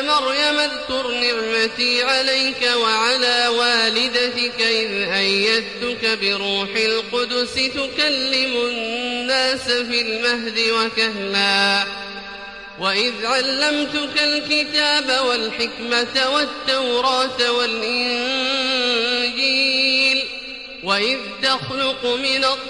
ابن مريم اذكر نعمتي عليك وعلى والدتك إذ أيدتك بروح القدس تكلم الناس في المهد وكهلا. وإذ علمتك الكتاب والحكمة والتوراة والإنجيل. وإذ تخلق من الطين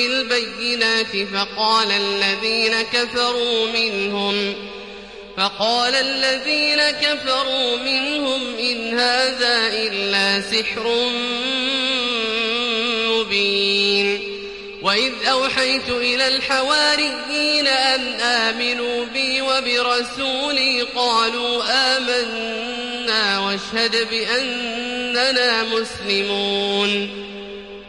بالبينات فقال الذين كفروا منهم فقال الذين كفروا منهم إن هذا إلا سحر مبين وإذ أوحيت إلى الحواريين أن آمنوا بي وبرسولي قالوا آمنا واشهد بأننا مسلمون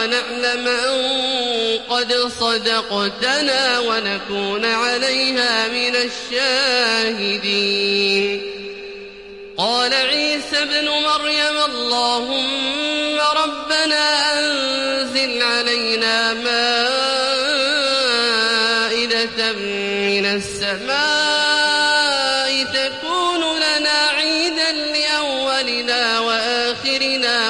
ونعلم أن قد صدقتنا ونكون عليها من الشاهدين. قال عيسى ابن مريم اللهم ربنا أنزل علينا مائدة من السماء تكون لنا عيدا لأولنا وآخرنا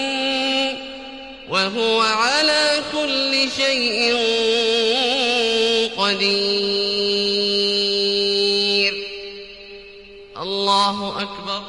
وهو على كل شيء قدير. الله أكبر.